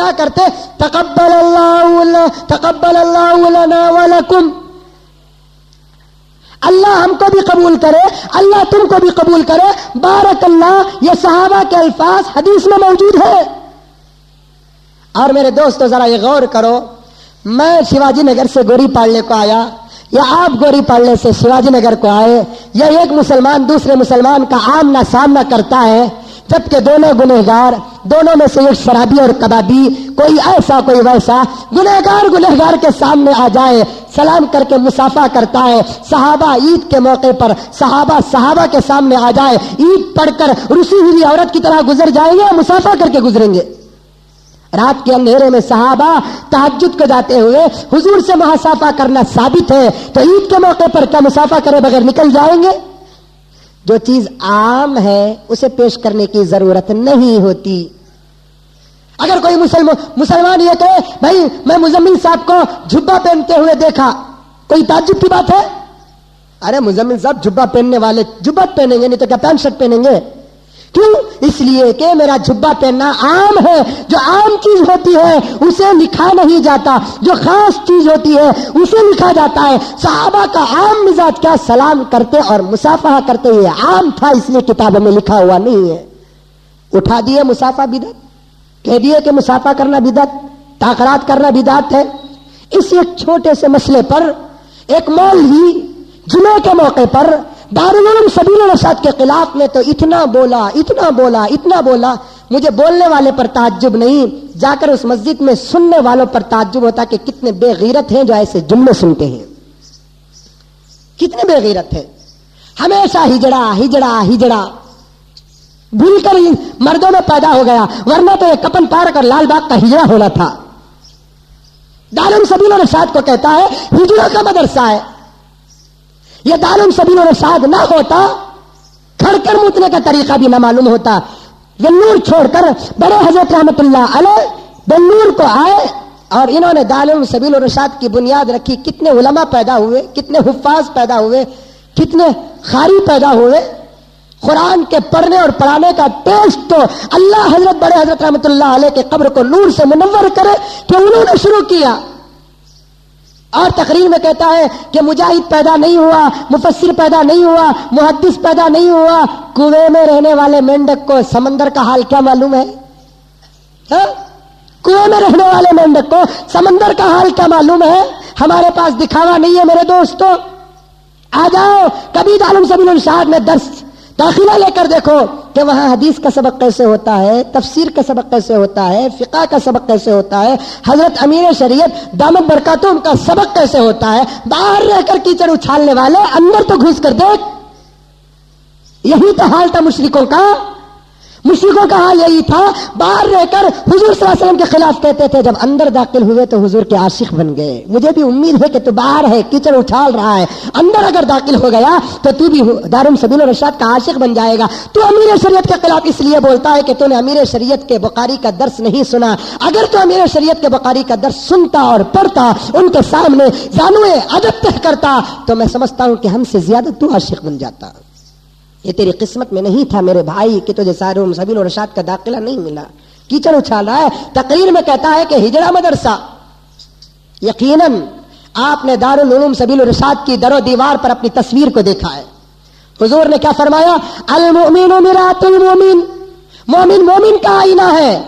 کیا کرتے؟ تقبل اللہ تقبل اللہ لنا ولکم. اللہ ہم کو بھی قبول کرے، اللہ تم کو بھی قبول کرے۔ بارک اللہ، یہ صحابہ کے الفاظ حدیث میں موجود ہے۔ اور میرے دوستو، ذرا یہ غور کرو۔ میں شیواجی نگر سے گوری پالنے کو آیا، یا آپ گوری پالنے سے شیواجی نگر کو آئے، یا ایک مسلمان دوسرے مسلمان کا آمنا سامنا کرتا ہے جبکہ دونوں گنہگار، دونوں میں سے ایک شرابی اور کبابی، کوئی ایسا، کوئی ویسا، گنہگار گنہگار کے سامنے آ جائے، سلام کر کے مسافہ کرتا ہے، صحابہ عید کے موقع پر صحابہ صحابہ کے سامنے آ جائے، عید پڑھ کر رسی ہوئی عورت کی طرح گزر جائیں گے مسافہ کر کے گزریں گے؟ رات کے اندھیرے میں صحابہ تحجد کو جاتے ہوئے حضور سے محاسافہ کرنا ثابت ہے، تو عید کے موقع پر کیا مسافہ کرے بغیر نکل جائیں گے؟ جو چیز عام ہے، اسے پیش کرنے کی ضرورت نہیں ہوتی۔ اگر کوئی مسلمان مسلمان یہ کہے، بھائی، میں مزمل صاحب کو جھبا پہنتے ہوئے دیکھا۔ کوئی تعجب کی بات ہے؟ ارے، مزمل صاحب جھبا پہننے والے جبت پہنیں گے، نہیں تو کیا پینٹ شرٹ پہنیں گے؟ کیوں؟ اس لیے کہ میرا جبا پہننا عام ہے، جو عام چیز ہوتی ہے، اسے لکھا نہیں جاتا۔ جو خاص چیز ہوتی ہے، اسے لکھا جاتا ہے۔ صحابہ کا عام مزاج کیا؟ سلام کرتے اور مسافہ کرتے ہوئے عام تھا، اس لیے کتابوں میں لکھا ہوا نہیں ہے۔ اٹھا دیے مسافہ بدت کہہ دیے کہ مسافہ کرنا بدت تاخرات کرنا بدات ہے۔ اس ایک چھوٹے سے مسئلے پر، ایک مول ہی جمعے کے موقع پر دارالعلوم سبیل الرشاد کے خلاف میں تو اتنا بولا اتنا بولا اتنا بولا، مجھے بولنے والے پر تعجب نہیں۔ جا کر اس مسجد میں سننے والوں پر تعجب ہوتا کہ کتنے بے غیرت ہیں جو ایسے جملے سنتے ہیں۔ کتنے بے غیرت ہیں۔ ہمیشہ ہجڑا ہجڑا ہجڑا۔ بھول کر مردوں میں پیدا ہو گیا، ورنہ تو یہ کپن پارک اور لال باغ کا ہجڑا ہونا تھا۔ دارم سبیل الرشاد کو کہتا ہے، ہجڑوں کا مدرسہ ہے۔ یہ دارم سبیل و رشاد نہ ہوتا کھڑ کر متنے کا طریقہ بھی نہ معلوم ہوتا۔ یہ نور چھوڑ کر بڑے حضرت رحمت اللہ علیہ بنور کو آئے اور انہوں نے دارم سبیل و رشاد کی بنیاد رکھی۔ کتنے علماء پیدا ہوئے، کتنے حفاظ پیدا ہوئے، کتنے خاری پیدا ہوئے۔ قرآن کے پڑھنے اور پڑھانے کا ٹیسٹ تو اللہ حضرت بڑے حضرت رحمت اللہ علیہ کے قبر کو نور سے منور کرے کہ انہوں نے شروع کیا۔ اور تقریر میں کہتا ہے کہ مجاہد پیدا نہیں ہوا، مفسر پیدا نہیں ہوا، محدث پیدا نہیں ہوا، کنویں میں رہنے والے مینڈک کو سمندر کا حال کیا معلوم ہے؟ ہاں؟ کنویں میں رہنے والے مینڈک کو سمندر کا حال کیا معلوم ہے؟ ہمارے پاس دکھاوا نہیں ہے میرے دوستوں آ جاؤ، کبھی دالم سبیل الشاد میں درس، داخلہ لے کر دیکھو۔ کہ وہاں حدیث کا سبق کیسے ہوتا ہے، تفسیر کا سبق کیسے ہوتا ہے، فقہ کا سبق کیسے ہوتا ہے، حضرت امیر شریعت دامت ان کا سبق کیسے ہوتا ہے، باہر رہ کر کیچڑ اچھالنے والے، اندر تو گھس کر دیکھ۔ یہی تو حال تھا مشرکوں کا۔ مشرقوں کا حال یہی تھا، باہر رہ کر حضور صلی اللہ علیہ وسلم کے خلاف کہتے تھے، جب اندر داخل ہوئے تو حضور کے عاشق بن گئے۔ مجھے بھی امید ہے کہ تو باہر ہے کچن اچھال رہا ہے۔ اندر اگر داخل ہو گیا تو تو بھی دارم سبیل الرشاد کا عاشق بن جائے گا۔ تو امیر شریعت کے خلاف اس لیے بولتا ہے کہ تو نے امیر شریعت کے بخاری کا درس نہیں سنا۔ اگر تو امیر شریعت کے بخاری کا درس سنتا اور پڑھتا، ان کے سامنے جانوے ادب تہ کرتا، تو میں سمجھتا ہوں کہ ہم سے زیادہ تو عاشق بن جاتا۔ یہ تیری قسمت میں نہیں تھا میرے بھائی کہ تجھے سارے سبیل اور رشاد کا داخلہ نہیں ملا۔ کیچڑ اچھالا ہے۔ تقریر میں کہتا ہے کہ ہجڑا مدرسہ۔ یقیناً آپ نے دار العلوم سبیل الرشاد کی در و دیوار پر اپنی تصویر کو دیکھا ہے۔ حضور نے کیا فرمایا؟ المؤمن مرات المؤمن۔ مومن مومن کا آئینہ ہے۔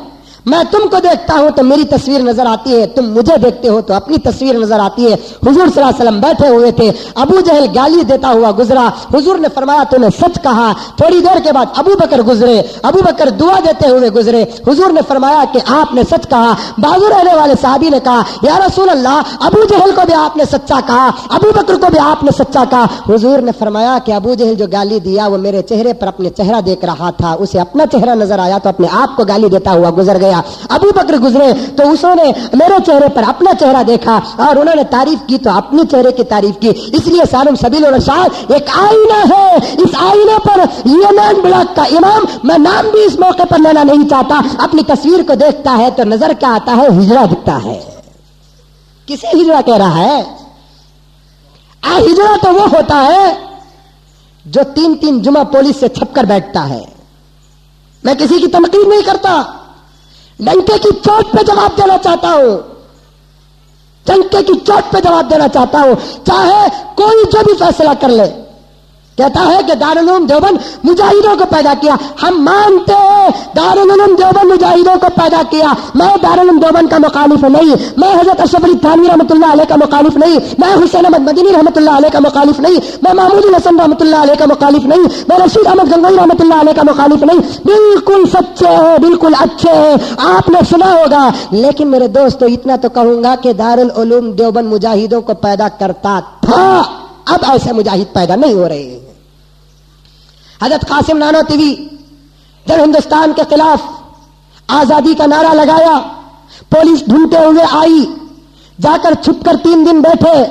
میں تم کو دیکھتا ہوں تو میری تصویر نظر آتی ہے، تم مجھے دیکھتے ہو تو اپنی تصویر نظر آتی ہے۔ حضور صلی اللہ علیہ وسلم بیٹھے ہوئے تھے، ابو جہل گالی دیتا ہوا گزرا۔ حضور نے فرمایا تو نے سچ کہا۔ تھوڑی دیر کے بعد ابو بکر گزرے۔ ابو بکر دعا دیتے ہوئے گزرے۔ حضور نے فرمایا کہ آپ نے سچ کہا۔ بازو رہنے والے صحابی نے کہا، یا رسول اللہ، ابو جہل کو بھی آپ نے سچا کہا۔ ابو بکر کو بھی آپ نے سچا کہا۔ حضور نے فرمایا کہ ابو جہل جو گالی دیا، وہ میرے چہرے پر اپنے چہرہ دیکھ رہا تھا۔ اسے اپنا چہرہ نظر آیا تو اپنے آپ کو گالی دیتا ہوا گزر گیا۔ آیا ابو بکر گزرے تو اس نے میرے چہرے پر اپنا چہرہ دیکھا اور انہوں نے تعریف کی تو اپنے چہرے کی تعریف کی۔ اس لیے سالم سبیل اور الرشاد ایک آئینہ ہے۔ اس آئینے پر یمین بلاک کا امام، میں نام بھی اس موقع پر لینا نہیں چاہتا۔ اپنی تصویر کو دیکھتا ہے تو نظر کیا آتا ہے ہجرا دکھتا ہے۔ کسے ہجرا کہہ رہا ہے؟ ہجرا تو وہ ہوتا ہے جو تین تین جمعہ پولیس سے چھپ کر بیٹھتا ہے۔ میں کسی کی تنقید نہیں کرتا۔ لنکے کی چوٹ پہ جواب دینا چاہتا ہوں۔ لنکے کی چوٹ پہ جواب دینا چاہتا ہوں۔ چاہے کوئی جو بھی فیصلہ کر لے۔ کہتا ہے کہ دارالعلوم دیوبند مجاہدوں کو پیدا کیا۔ ہم مانتے ہیں، دارالعلوم دیوبند مجاہدوں کو پیدا کیا۔ میں دارالعلوم دیوبند کا مخالف نہیں، میں حضرت اشرف علی تھانی رحمۃ اللہ علیہ کا مخالف نہیں، میں حسین احمد مدنی رحمۃ اللہ علیہ کا مخالف نہیں، میں محمود الحسن رحمۃ اللہ علیہ کا مخالف نہیں، میں رشید احمد گنگوئی رحمۃ اللہ علیہ کا مخالف نہیں۔ بالکل سچے ہیں، بالکل اچھے ہیں۔ آپ نے سنا ہوگا، لیکن میرے دوستو، اتنا تو کہوں گا کہ دارالعلوم دیوبند مجاہدوں کو پیدا کرتا تھا۔ اب ایسے مجاہد پیدا نہیں ہو رہے حضرت قاسم نانو تیوی جب ہندوستان کے خلاف آزادی کا نعرہ لگایا، پولیس ڈھونڈتے ہوئے آئی، جا کر چھپ کر تین دن بیٹھے،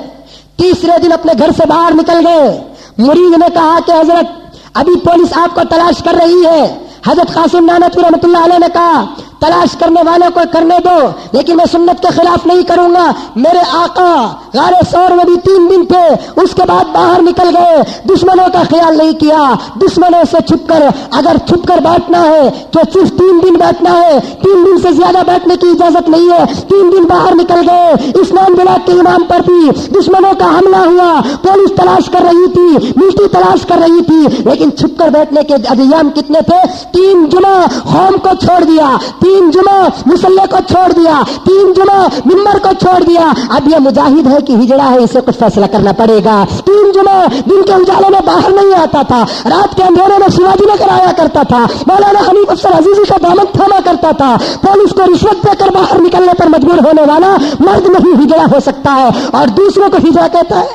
تیسرے دن اپنے گھر سے باہر نکل گئے۔ مریض نے کہا کہ حضرت، ابھی پولیس آپ کو تلاش کر رہی ہے۔ حضرت قاسم نانت رحمۃ اللہ علیہ نے کہا تلاش کرنے والوں کو کرنے دو، لیکن میں سنت کے خلاف نہیں کروں گا۔ میرے آقا غار سور میں بھی تین دن تھے، اس کے بعد باہر نکل گئے۔ دشمنوں کا خیال نہیں کیا۔ دشمنوں سے چھپ کر، اگر چھپ کر بیٹھنا ہے، تو صرف تین دن بیٹھنا ہے۔ تین دن سے زیادہ بیٹھنے کی اجازت نہیں ہے۔ تین دن باہر نکل گئے۔ اسلام بلاک کے امام پر بھی دشمنوں کا حملہ ہوا۔ پولیس تلاش کر رہی تھی ملٹی تلاش کر رہی تھی، لیکن چھپ کر بیٹھنے کے ادیام کتنے تھے؟ تین جمعہ ہوم کو چھوڑ دیا۔ تین تین جمعہ مسلح کو چھوڑ دیا، تین جمعہ ممبر کو چھوڑ دیا۔ اب یہ مجاہد ہے کہ ہجڑا ہے، اسے کچھ فیصلہ کرنا پڑے گا۔ تین جمعہ دن کے اجالے میں باہر نہیں آتا تھا، رات کے اندھیرے میں شیواجی نگر آیا کرتا تھا۔ مولانا حنیف افسر عزیزی کا دامن تھاما کرتا تھا۔ پولیس کو رشوت دے کر باہر نکلنے پر مجبور ہونے والا مرد نہیں ہجڑا ہو سکتا ہے۔ اور دوسروں کو ہجڑا کہتا ہے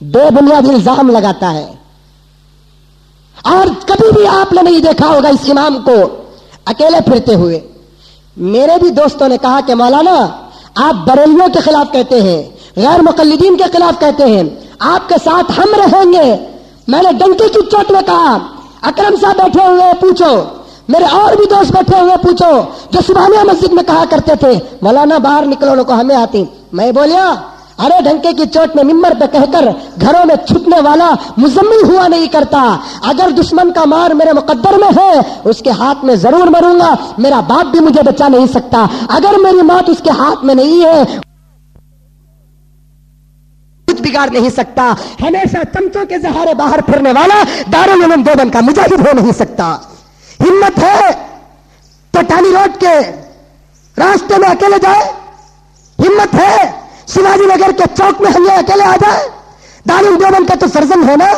بے بنیاد الزام لگاتا ہے۔ اور کبھی بھی آپ نے نہیں دیکھا ہوگا اس امام کو۔ اکیلے پھرتے ہوئے۔ میرے بھی دوستوں نے کہا کہ مولانا، آپ بریلیوں کے خلاف کہتے ہیں، غیر مقلدین کے خلاف کہتے ہیں۔ آپ کے ساتھ ہم رہیں گے۔ میں نے ڈنکی کی چوٹ میں کہا، اکرم صاحب بیٹھے ہوئے پوچھو، میرے اور بھی دوست بیٹھے ہوئے پوچھو، جو سبحانیہ مسجد میں کہا کرتے تھے، مولانا باہر نکلو کو ہمیں آتی۔ میں بولیا ارے ڈھنکے کی چوٹ میں ممبر پہ کہہ کر گھروں میں چھپنے والا مزمل ہوا نہیں کرتا۔ اگر دشمن کا مار میرے مقدر میں ہے، اس کے ہاتھ میں ضرور مروں گا۔ میرا باپ بھی مجھے بچا نہیں سکتا۔ اگر میری موت اس کے ہاتھ میں نہیں ہے، کچھ بگاڑ نہیں سکتا۔ ہمیشہ چمچوں کے زہارے باہر پھرنے والا دارالعلوم دیوبند کا مجاہد ہو نہیں سکتا۔ ہمت ہے تو ٹانی روڈ کے راستے میں اکیلے جائے۔ ہمت ہے شیواجی نگر کے چوک میں ہم یہ اکیلے آ جائیں دارال دیوبند کا تو فرزن ہے نا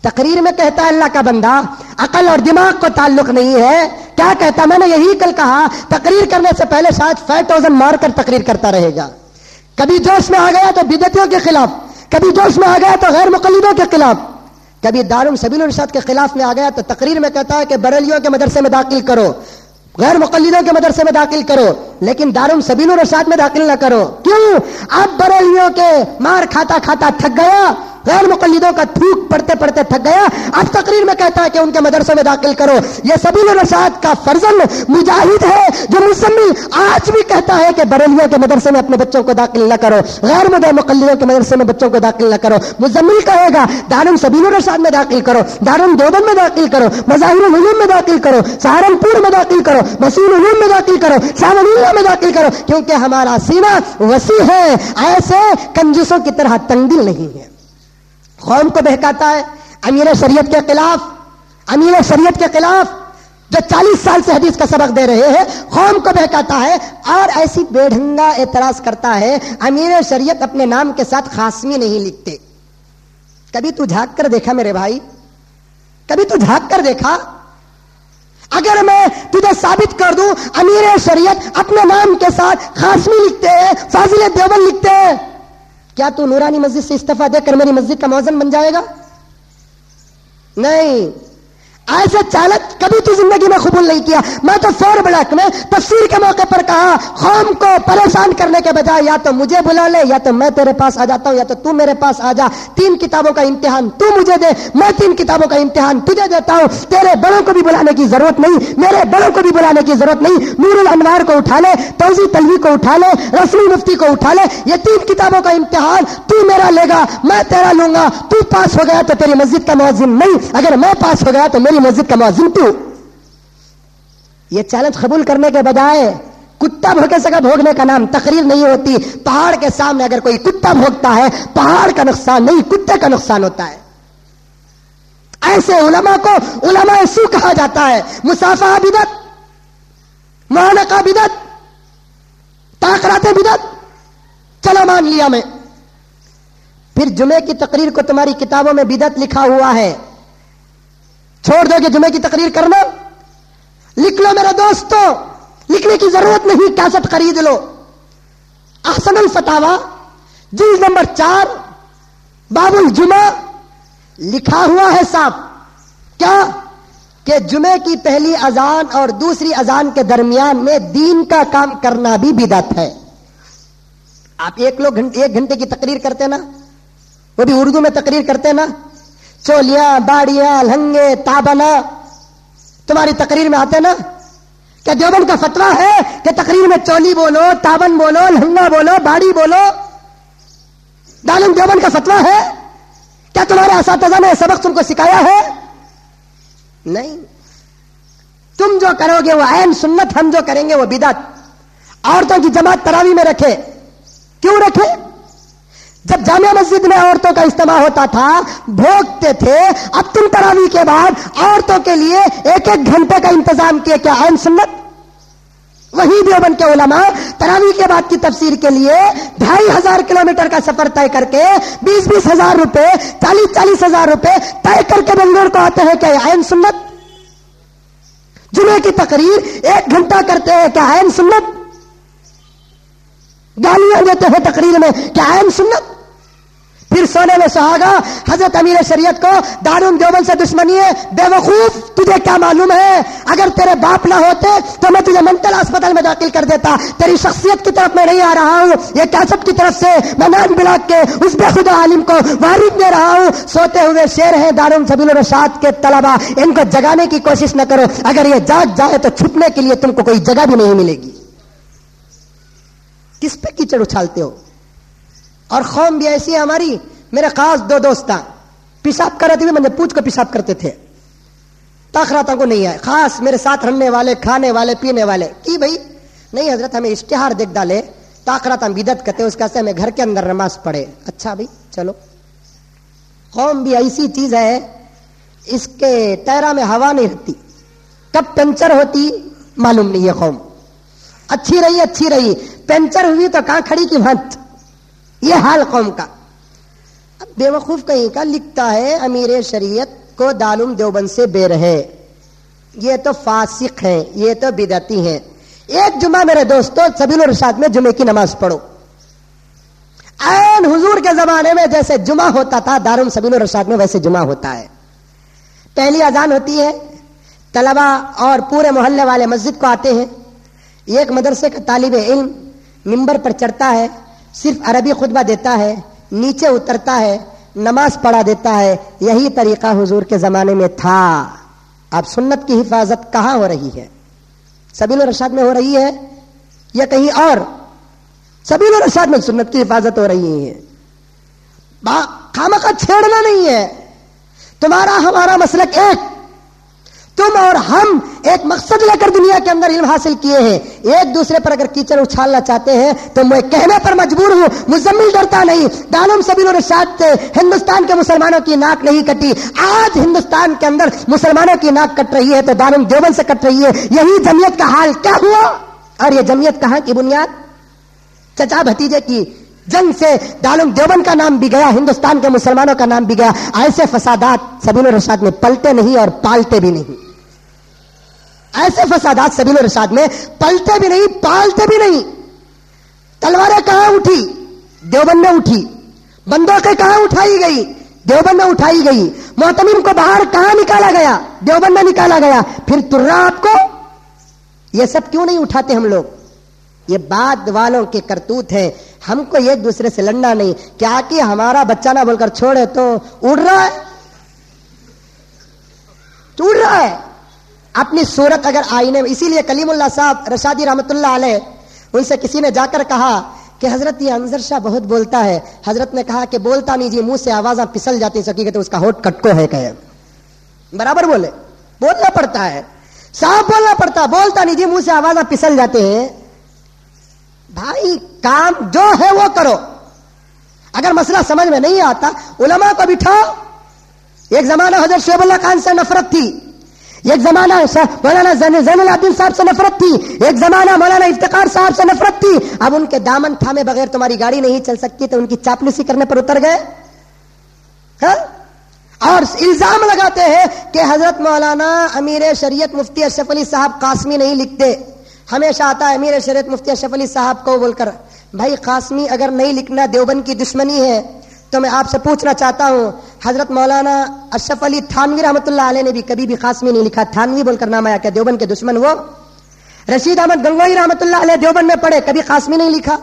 تقریر میں کہتا ہے اللہ کا بندہ، عقل اور دماغ کو تعلق نہیں ہے۔ کیا کہتا؟ میں نے یہی کل کہا، تقریر کرنے سے پہلے شاید فائیو تھاؤزینڈ مار کر تقریر کرتا رہے گا۔ کبھی جوش میں آ گیا تو بدتوں کے خلاف، کبھی جوش میں آ گیا تو غیر مقلدوں کے خلاف۔ کبھی دارم سبیل الرشاد کے خلاف میں آ گیا تو تقریر میں کہتا ہے کہ بریلیوں کے مدرسے میں داخل کرو۔ غیر مقلدوں کے مدرسے میں داخل کرو، لیکن دارم سبین رشاد میں داخل نہ کرو۔ کیوں؟ اب بریلیوں کے مار کھاتا کھاتا تھک گیا غیر مقلدوں کا تھوک پڑتے پڑتے تھک گیا۔ اب تقریر میں کہتا ہے کہ ان کے مدرسے میں داخل کرو۔ یہ سبیل الرشاد کا فرزن مجاہد ہے، جو مسمل آج بھی کہتا ہے کہ بریلیوں کے مدرسے میں اپنے بچوں کو داخل نہ کرو۔ غیر مدر مقلدوں کے مدرسے میں بچوں کو داخل نہ کرو۔ مزمل کہے گا دارم سبیل الرشاد میں داخل کرو دارم دیوبند میں داخل کرو، مظاہر العلوم میں داخل کرو، سہارنپور میں داخل کرو مسیح العلوم میں داخل کرو، شاہ میں داخل کرو، کیونکہ ہمارا سینہ وسیع ہے، ایسے کنجوسوں کی طرح تنگل نہیں ہے۔ قوم کو بہکاتا ہے، امیر شریعت کے خلاف، امیر شریعت کے خلاف جو چالیس سال سے حدیث کا سبق دے رہے ہیں، قوم کو بہکاتا ہے اور ایسی بے ڈھنگا اعتراض کرتا ہے، امیر شریعت اپنے نام کے ساتھ خاصمی نہیں لکھتے۔ کبھی تو جھانک کر دیکھا میرے بھائی؟ کبھی تو جھانک کر دیکھا؟ اگر میں تجھے ثابت کر دوں، امیر شریعت اپنے نام کے ساتھ خاصمی لکھتے ہیں، فاضل دیول لکھتے ہیں۔ کیا تو نورانی مسجد سے استعفی دے کر میری مسجد کا موزن بن جائے گا؟ نہیں۔ ایسے چالک کبھی تو زندگی میں قبول نہیں کیا۔ میں تو فور بلاک میں تفسیر کے موقع پر کہا، قوم کو پریشان کرنے کے بجائے یا تو مجھے بلا لے، یا تو میں تیرے پاس آ جاتا ہوں، یا تو تو میرے پاس آ جا۔ تین کتابوں کا امتحان تو مجھے دے۔ میں تین کتابوں کا امتحان تجھے دیتا ہوں۔ تیرے بڑوں کو بھی بلانے کی ضرورت نہیں، میرے بڑوں کو بھی بلانے کی ضرورت نہیں۔ نور الانوار کو اٹھا لے، توزی تلوی کو اٹھا لے رسمی مفتی کو اٹھا لے۔ یہ تین کتابوں کا امتحان تو میرا لے گا، میں تیرا لوں گا۔ تو پاس ہو گیا تو تیری مسجد کا موزن نہیں۔ اگر میں پاس ہو گیا تو میرے میری مسجد کا موازن تو۔ یہ چیلنج قبول کرنے کے بجائے کتا بھوکے سکا بھوگنے کا نام تقریر نہیں ہوتی۔ پہاڑ کے سامنے اگر کوئی کتا بھوگتا ہے، پہاڑ کا نقصان نہیں، کتے کا نقصان ہوتا ہے۔ ایسے علماء کو علماء سو کہا جاتا ہے۔ مسافہ بدت مانکا بدت تاکرات بدت چلو مان لیا میں۔ پھر جمعے کی تقریر کو تمہاری کتابوں میں بدت لکھا ہوا ہے۔ چھوڑ دو گے جمعے کی تقریر کرنا۔ لکھ لو میرے دوستوں لکھنے کی ضرورت نہیں، کیسٹ خرید لو۔ احسن الفتاوا جلد نمبر چار، باب الجمعہ۔ لکھا ہوا ہے صاحب، کیا؟ کہ جمعے کی پہلی اذان اور دوسری اذان کے درمیان میں دین کا کام کرنا بھی بدت ہے۔ آپ ایک لوگ ایک گھنٹے کی تقریر کرتے نا، وہ بھی اردو میں تقریر کرتے نا۔ چولیاں، باڑیاں لہنگے تابنا تمہاری تقریر میں آتے نا؟ کیا دیوبند کا فتوا ہے کہ تقریر میں چولی بولو تابن بولو لہنگا بولو، باڑی بولو۔ دالم دیوبند کا فتوا ہے؟ کیا تمہارے اساتذہ نے سبق تم کو سکھایا ہے؟ نہیں۔ تم جو کرو گے وہ عین سنت، ہم جو کریں گے وہ بدت عورتوں کی جماعت تراوی میں رکھے۔ کیوں رکھے؟ جب جامع مسجد میں عورتوں کا اجتماع ہوتا تھا بھوگتے تھے، اب تم تراوی کے بعد عورتوں کے لیے ایک ایک گھنٹے کا انتظام کیا کیا عین سنت؟ وہی دیوبند کے علماء تراوی کے بعد کی تفسیر کے لیے ڈھائی ہزار کلو میٹر کا سفر طے کر کے بیس بیس ہزار روپے، چالیس چالیس ہزار روپے طے کر کے بنگلور کو آتے ہیں، کیا عین سنت؟ جمعے کی تقریر ایک گھنٹہ کرتے ہیں، کیا عین سنت؟ گالیاں دیتے ہیں تقریر میں، کیا عین سنت؟ پھر سونے میں سہاگا، حضرت امیر شریعت کو دارون دیوبند سے دشمنی ہے، بے وقوف، تجھے کیا معلوم ہے؟ اگر تیرے باپ نہ ہوتے تو میں تجھے منٹل اسپتال میں داخل کر دیتا، تیری شخصیت کی طرف میں نہیں آ رہا ہوں، یہ کیسٹ کی طرف سے میں نان بلاک کے اس بے خدا عالم کو وارد دے رہا ہوں۔ سوتے ہوئے شیر ہیں دارون سبیل الرشاد کے طلبا ان کو جگانے کی کوشش نہ کرو، اگر یہ جاگ جائے تو چھپنے کے لیے تم کو کوئی جگہ بھی نہیں ملے گی۔ کس پہ کیچڑ اچھالتے ہو؟ اور قوم بھی ایسی ہے ہماری، میرے خاص دو دوست پیشاب کر رہے تھے مجھے پوچھ کو پیشاب کرتے تھے۔ تاخرات کو نہیں آئے خاص میرے ساتھ رہنے والے، کھانے والے، پینے والے، کی بھائی؟ نہیں حضرت، ہمیں اشتہار دیکھ ڈالے۔ تاخرات ہم بدت کرتے اس کا ہمیں گھر کے اندر نماز پڑھے۔ اچھا بھائی، چلو۔ قوم بھی ایسی چیز ہے، اس کے ٹیرا میں ہوا نہیں رہتی کب پنچر ہوتی، معلوم نہیں ہے قوم۔ اچھی رہی اچھی رہی۔ پنچر ہوئی تو کہاں کھڑی کی مت یہ حال قوم کا۔ اب بے وقوف کہیں کا لکھتا ہے امیر شریعت کو دالم دیوبند سے بے رہے۔ یہ تو فاسق ہیں، یہ تو بدتی ہیں۔ ایک جمعہ میرے دوستو، سبیل الرشاد میں جمعے کی نماز پڑھو۔ این حضور کے زمانے میں جیسے جمعہ ہوتا تھا دارم سبیل الرشاد میں ویسے جمعہ ہوتا ہے۔ پہلی اذان ہوتی ہے طلبا اور پورے محلے والے مسجد کو آتے ہیں۔ ایک مدرسے کا طالب علم ممبر پر چڑھتا ہے۔ صرف عربی خطبہ دیتا ہے، نیچے اترتا ہے، نماز پڑھا دیتا ہے، یہی طریقہ حضور کے زمانے میں تھا۔ اب سنت کی حفاظت کہاں ہو رہی ہے؟ سبیل الرشاد میں ہو رہی ہے یا کہیں اور؟ سبیل الرشاد میں سنت کی حفاظت ہو رہی ہے۔ خامہ کا چھیڑنا نہیں ہے۔ تمہارا ہمارا مسلک ایک۔ تم اور ہم ایک مقصد لے کر دنیا کے اندر علم حاصل کیے ہیں۔ ایک دوسرے پر اگر کیچڑ اچھالنا چاہتے ہیں، تو میں کہنے پر مجبور ہوں۔ مزمل ڈرتا نہیں۔ دانم سبیل اور سے ہندوستان کے مسلمانوں کی ناک نہیں کٹی۔ آج ہندوستان کے اندر مسلمانوں کی ناک کٹ رہی ہے تو دانم دیوبند سے کٹ رہی ہے۔ یہی جمعیت کا حال کیا ہوا؟ اور یہ جمعیت کہاں کی بنیاد؟ چچا بھتیجے کی جنگ سے دالم دیوبند کا نام بھی گیا، ہندوستان کے مسلمانوں کا نام بھی گیا۔ ایسے فسادات سبیل الرشاد میں پلتے نہیں اور پالتے بھی نہیں۔ ایسے فسادات سبیل رشاد میں پلتے بھی نہیں، پالتے بھی نہیں۔ تلواریں کہاں اٹھی؟ دیوبند میں اٹھی۔ بندوقیں کہاں اٹھائی گئی؟ دیوبند میں اٹھائی گئی۔ محتمین کو باہر کہاں نکالا گیا؟ دیوبند میں نکالا گیا۔ پھر ترا آپ کو یہ سب کیوں نہیں اٹھاتے ہم لوگ؟ یہ بعد والوں کے کرتوت ہیں۔ ہم کو ایک دوسرے سے لڑنا نہیں۔ کیا کہ ہمارا بچہ نہ بول کر چھوڑے تو اڑ رہا ہے؟ اڑ رہا ہے۔ اپنی صورت اگر آئینے میں اسی لیے کلیم اللہ صاحب رشادی رحمت اللہ علیہ ان سے کسی نے جا کر کہا کہ حضرت یہ انضر شاہ بہت بولتا ہے۔ حضرت نے کہا کہ بولتا نہیں جی منہ سے آواز پسل جاتی سکی کہ تو اس کا ہوٹ کٹکو ہے کہ برابر بولے۔ بولنا پڑتا ہے۔ صاف بولنا پڑتا، بولتا نہیں جی منہ سے آواز پسل جاتے ہیں۔ بھائی، کام جو ہے وہ کرو۔ اگر مسئلہ سمجھ میں نہیں آتا، علماء کو بٹھاؤ۔ ایک زمانہ حضرت شعیب اللہ خان سے نفرت تھی۔ ایک زمانہ مولانا زین العدین صاحب سے نفرت تھی. ایک زمانہ مولانا افتخار صاحب سے نفرت تھی. اب ان کے دامن تھامے بغیر تمہاری گاڑی نہیں چل سکتی تو ان کی چاپلوسی کرنے پر اتر گئے. ہاں؟ اور الزام لگاتے ہیں کہ حضرت مولانا امیر شریعت مفتی اشرف علی صاحب قاسمی نہیں لکھتے. ہمیشہ آتا ہے امیر شریعت مفتی اشرف علی صاحب کو بول کر، بھائی قاسمی اگر نہیں لکھنا دیوبند کی دشمنی ہے تو میں آپ سے پوچھنا چاہتا ہوں، حضرت مولانا اشرف علی تھانوی رحمۃ اللہ علیہ نے بھی کبھی بھی قاسمی نہیں لکھا، تھانوی بول کر نام آیا کہ دیوبند کے دشمن وہ؟ رشید احمد گنگوئی رحمۃ اللہ علیہ دیوبند میں پڑھے، کبھی قاسمی نہیں لکھا۔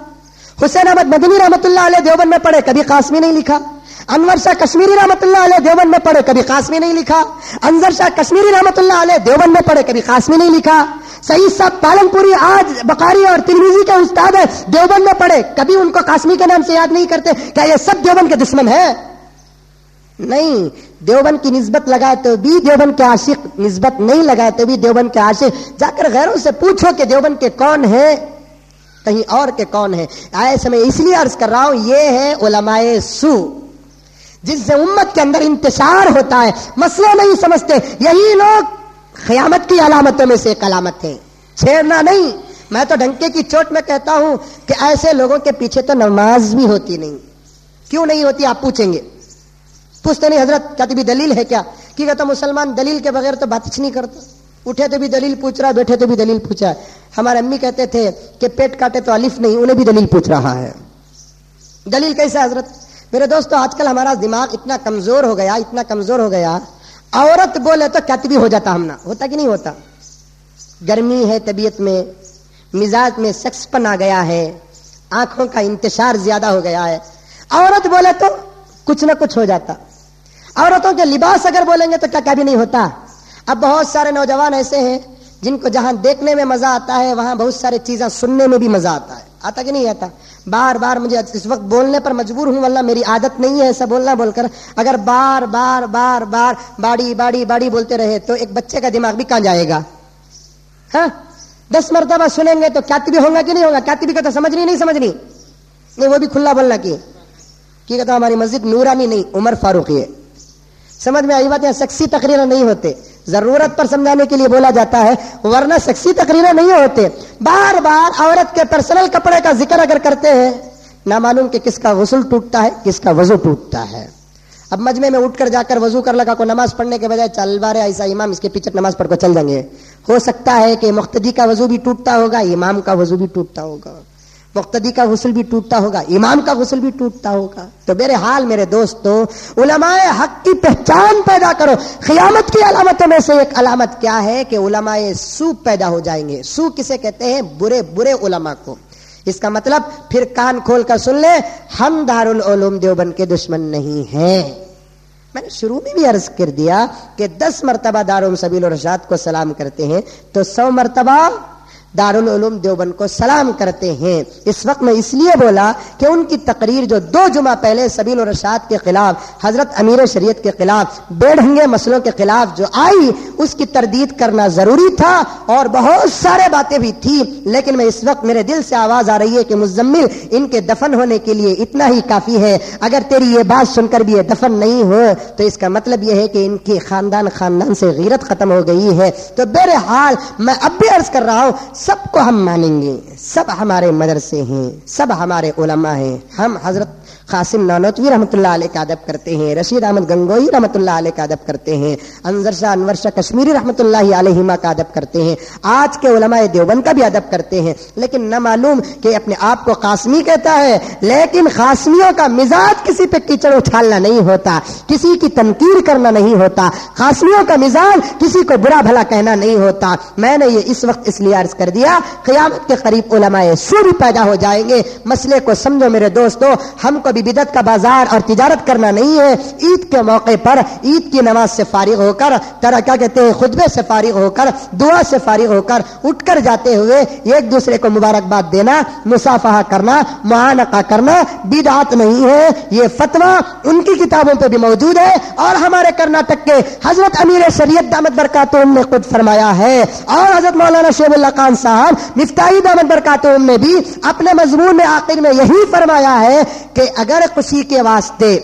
حسین احمد مدنی رحمۃ اللہ علیہ دیوبند میں پڑھے، کبھی قاسمی نہیں لکھا۔ انور شاہ کشمیری رحمۃ اللہ علیہ دیوبند میں پڑھے، کبھی قاسمی نہیں لکھا۔ انور شاہ کشمیری رحمۃ اللہ علیہ دیوبند میں پڑھے، کبھی قاسمی نہیں لکھا۔ سعید صاحب پالن پوری آج بخاری اور تلویزی کے استاد ہے دیوبند میں پڑھے، کبھی ان کو قاسمی کے نام سے یاد نہیں کرتے، کیا یہ سب دیوبند کے دشمن ہے نہیں، دیوبند کی نسبت لگائے تو بھی دیوبند کے عاشق نسبت نہیں لگائے تو بھی دیوبند کے عاشق۔ جا کر غیروں سے پوچھو کہ دیوبند کے کون ہیں؟ کہیں اور کے کون ہیں؟ ایسے میں اس لیے عرض کر رہا ہوں، یہ ہے علماء سو۔ جس سے امت کے اندر انتشار ہوتا ہے مسئلے نہیں سمجھتے، یہی لوگ قیامت کی علامتوں میں سے ایک علامت ہے۔ چھیڑنا نہیں۔ میں تو ڈنکے کی چوٹ میں کہتا ہوں کہ ایسے لوگوں کے پیچھے تو نماز بھی ہوتی نہیں۔ کیوں نہیں ہوتی؟ آپ پوچھیں گے۔ پوچھتے نہیں، حضرت، کیا بھی دلیل ہے کیا؟ کہ کہتا مسلمان دلیل کے بغیر تو بات نہیں کرتا۔ اٹھے تو بھی دلیل پوچھ رہا بیٹھے تو بھی دلیل پوچھا ہے۔ ہمارے امی کہتے تھے کہ پیٹ کاٹے تو الف نہیں، انہیں بھی دلیل پوچھ رہا ہے۔ دلیل کیسے حضرت؟ میرے دوستو، آج کل ہمارا دماغ اتنا کمزور ہو گیا، اتنا کمزور ہو گیا عورت بولے تو کتبی ہو جاتا ہم ہوتا کہ نہیں ہوتا؟ گرمی ہے طبیعت میں، مزاج میں سکس پن آ گیا ہے، آنکھوں کا انتشار زیادہ ہو گیا ہے۔ عورت بولے تو کچھ نہ کچھ ہو جاتا۔ عورتوں کے لباس اگر بولیں گے تو کیا کیا بھی نہیں ہوتا۔ اب بہت سارے نوجوان ایسے ہیں جن کو جہاں دیکھنے میں مزہ آتا ہے، وہاں بہت سارے چیزیں سننے میں بھی مزہ آتا ہے۔ آتا کہ نہیں آتا؟ بار بار مجھے اس وقت بولنے پر مجبور ہوں، واللہ میری عادت نہیں ہے ایسا بولنا بول کر۔ اگر بار بار بار بار باڑی باڑی باڑی بولتے رہے تو ایک بچے کا دماغ بھی کہاں جائے گا؟ ہاں؟ دس مرتبہ سنیں گے تو کیا ہوگا کہ نہیں ہوگا؟ کیا بھی کہتا سمجھنی نہیں سمجھنی؟ نہیں، وہ بھی کھلا بولنا کی۔ کہ کہتا ہماری مسجد نورانی نہیں، عمر فاروقی ہے۔ سمجھ میں آئی بات ہے، سکسی تقریر نہیں ہوتے۔ ضرورت پر سمجھانے کے لیے بولا جاتا ہے، ورنہ سکسی تقریریں نہیں ہوتے۔ بار بار عورت کے پرسنل کپڑے کا ذکر اگر کرتے ہیں نہ معلوم کہ کس کا غسل ٹوٹتا ہے، کس کا وضو ٹوٹتا ہے۔ اب مجمے میں اٹھ کر جا کر وضو کر لگا کو نماز پڑھنے کے بجائے چل بارے ایسا امام اس کے پیچھے نماز پڑھ کر چل جائیں گے۔ ہو سکتا ہے کہ مختدی کا وضو بھی ٹوٹتا ہوگا، امام کا وضو بھی ٹوٹتا ہوگا۔ مقتدی کا غسل بھی ٹوٹتا ہوگا، امام کا غسل بھی ٹوٹتا ہوگا۔ تو میرے حال میرے دوستو، علماء حق کی پہچان پیدا کرو۔ قیامت کی علامتوں میں سے ایک علامت کیا ہے کہ علماء سو پیدا ہو جائیں گے۔ سو کسے کہتے ہیں؟ برے برے علماء کو۔ اس کا مطلب پھر کان کھول کر سن لے ہم دارالعلوم دیوبند کے دشمن نہیں ہیں۔ میں نے شروع میں بھی عرض کر دیا کہ دس مرتبہ دارال سبیل الرشاد کو سلام کرتے ہیں تو سو مرتبہ دارالعلوم دیوبند کو سلام کرتے ہیں۔ اس وقت میں اس لیے بولا کہ ان کی تقریر جو دو جمعہ پہلے سبیل و رشاد کے خلاف، حضرت امیر شریعت کے خلاف بے ڈھنگے مسئلوں کے خلاف جو آئی، اس کی تردید کرنا ضروری تھا اور بہت سارے باتیں بھی تھی لیکن میں اس وقت میرے دل سے آواز آ رہی ہے کہ مزمل ان کے دفن ہونے کے لیے اتنا ہی کافی ہے۔ اگر تیری یہ بات سن کر بھی یہ دفن نہیں ہو، تو اس کا مطلب یہ ہے کہ ان کی خاندان خاندان سے غیرت ختم ہو گئی ہے۔ تو بہرحال میں اب بھی عرض کر رہا ہوں سب کو ہم مانیں گے، سب ہمارے مدرسے ہیں، سب ہمارے علماء ہیں، ہم حضرت قاسم نانوتوی رحمۃ اللہ علیہ کا ادب کرتے ہیں، رشید احمد گنگوئی رحمۃ اللہ علیہ کا ادب کرتے ہیں انضر شاہ انور شاہ کشمیری رحمۃ اللہ علیہ کا ادب کرتے ہیں، آج کے علماء دیوبند کا بھی ادب کرتے ہیں، لیکن نہ معلوم کہ اپنے آپ کو قاسمی کہتا ہے، لیکن قاسمیوں کا مزاج کسی پہ کیچڑ اچھالنا نہیں ہوتا، کسی کی تنقید کرنا نہیں ہوتا قاسمیوں کا مزاج کسی کو برا بھلا کہنا نہیں ہوتا۔ میں نے یہ اس وقت اس لیے عرض کر دیا، قیامت کے قریب علماء سو بھی پیدا ہو جائیں گے۔ مسئلے کو سمجھو میرے دوستو، ہم کو ابھی بدت کا بازار اور تجارت کرنا نہیں ہے، عید کے موقع پر عید کی نماز سے فارغ ہو کر طرح کیا کہتے ہیں، خطبے سے فارغ ہو کر، دعا سے فارغ ہو کر اٹھ کر جاتے ہوئے ایک دوسرے کو مبارکباد دینا مسافہ کرنا، معانقہ کرنا بدعت نہیں ہے۔ یہ فتوا ان کی کتابوں پہ بھی موجود ہے۔ اور ہمارے کرناٹک کے حضرت امیر شریعت دامت برکاتہم نے خود فرمایا ہے۔ اور حضرت مولانا شیب اللہ خان صاحب، مفتاحی دامت برکاتہم نے بھی اپنے مضمون میں آخر میں یہی فرمایا ہے کہ اگر خوشی کے واسطے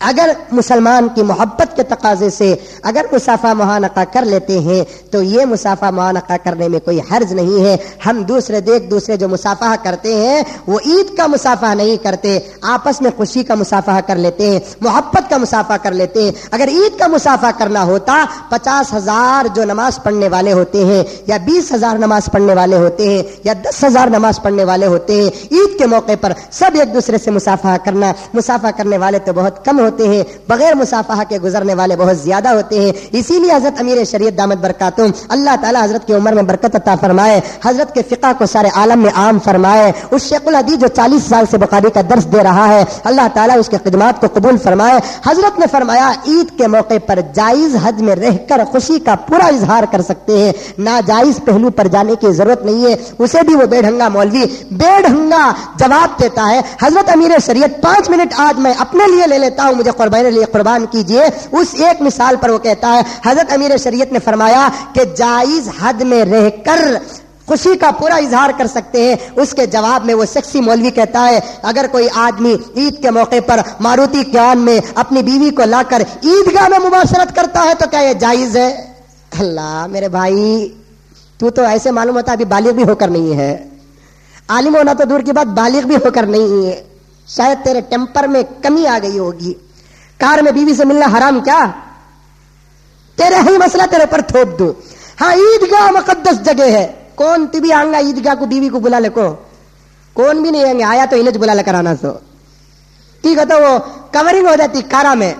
اگر مسلمان کی محبت کے تقاضے سے اگر مسافہ معانقہ کر لیتے ہیں، تو یہ مسافہ معانقہ کرنے میں کوئی حرج نہیں ہے۔ ہم دوسرے دیکھ دوسرے جو مسافہ کرتے ہیں، وہ عید کا مسافہ نہیں کرتے، آپس میں خوشی کا مسافہ کر لیتے ہیں، محبت کا مسافہ کر لیتے ہیں۔ اگر عید کا مسافہ کرنا ہوتا، پچاس ہزار جو نماز پڑھنے والے ہوتے ہیں، یا بیس ہزار نماز پڑھنے والے ہوتے ہیں، یا دس ہزار نماز پڑھنے والے ہوتے ہیں، عید کے موقع پر سب ایک دوسرے سے مسافہ کرنا، مسافہ کرنے والے تو بہت کم ہوتے ہیں، بغیر مسافہ کے گزرنے والے بہت زیادہ ہوتے ہیں۔ اسی لیے حضرت امیر شریعت دامت برکاتم اللہ تعالیٰ حضرت کی عمر میں برکت عطا فرمائے۔ حضرت کے فقہ کو سارے عالم میں عام فرمائے۔ اس شیخ الحدیث جو چالیس سال سے بخاری کا درس دے رہا ہے، اللہ تعالیٰ اس کے خدمات کو قبول فرمائے۔ حضرت نے فرمایا، عید کے موقع پر جائز حد میں رہ کر خوشی کا پورا اظہار کر سکتے ہیں۔ ناجائز پہلو پر جانے کی ضرورت نہیں ہے۔ اسے بھی وہ بے ڈھنگا مولوی بے ڈھنگا جواب دیتا ہے۔ حضرت امیر شریعت، پانچ منٹ آج میں اپنے لیے لے لیتا ہوں۔ مجھے قربان لیے قربان کیجیے۔ اس ایک مثال پر وہ کہتا ہے، حضرت امیر شریعت نے فرمایا کہ جائز حد میں رہ کر خوشی کا پورا اظہار کر سکتے ہیں۔ اس کے جواب میں وہ سیکسی مولوی کہتا ہے، اگر کوئی آدمی عید کے موقع پر ماروتی کیان میں اپنی بیوی کو لا کر عیدگاہ میں مباشرت کرتا ہے تو کیا یہ جائز ہے؟ اللہ میرے بھائی، تو تو ایسے معلوم ہوتا ابھی بالغ بھی ہو کر نہیں ہے۔ عالم ہونا تو دور کی بات، بالغ بھی ہو کر نہیں ہے۔ شاید تیرے ٹیمپر میں کمی آ گئی ہوگی۔ کار میں بیوی سے ملنا حرام کیا؟ تیرے ہی مسئلہ تیرے پر تھوپ دوں۔ ہاں عیدگاہ مقدس جگہ ہے۔ کون بھی آنگا عیدگاہ کو بیوی کو بلا لے کو؟ کون بھی نہیں آئیں گے آیا تو انہیں بلا لے کر آنا سو۔ ٹھیک ہے تو وہ کورنگ ہو جاتی کارا میں۔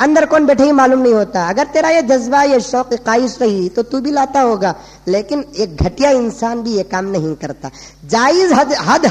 اندر کون بیٹھے ہی معلوم نہیں ہوتا۔ اگر تیرا یہ جذبہ، یہ شوق قائش رہی تو تو بھی لاتا ہوگا۔ لیکن ایک گھٹیا انسان بھی یہ کام نہیں کرتا۔ جائز حد حد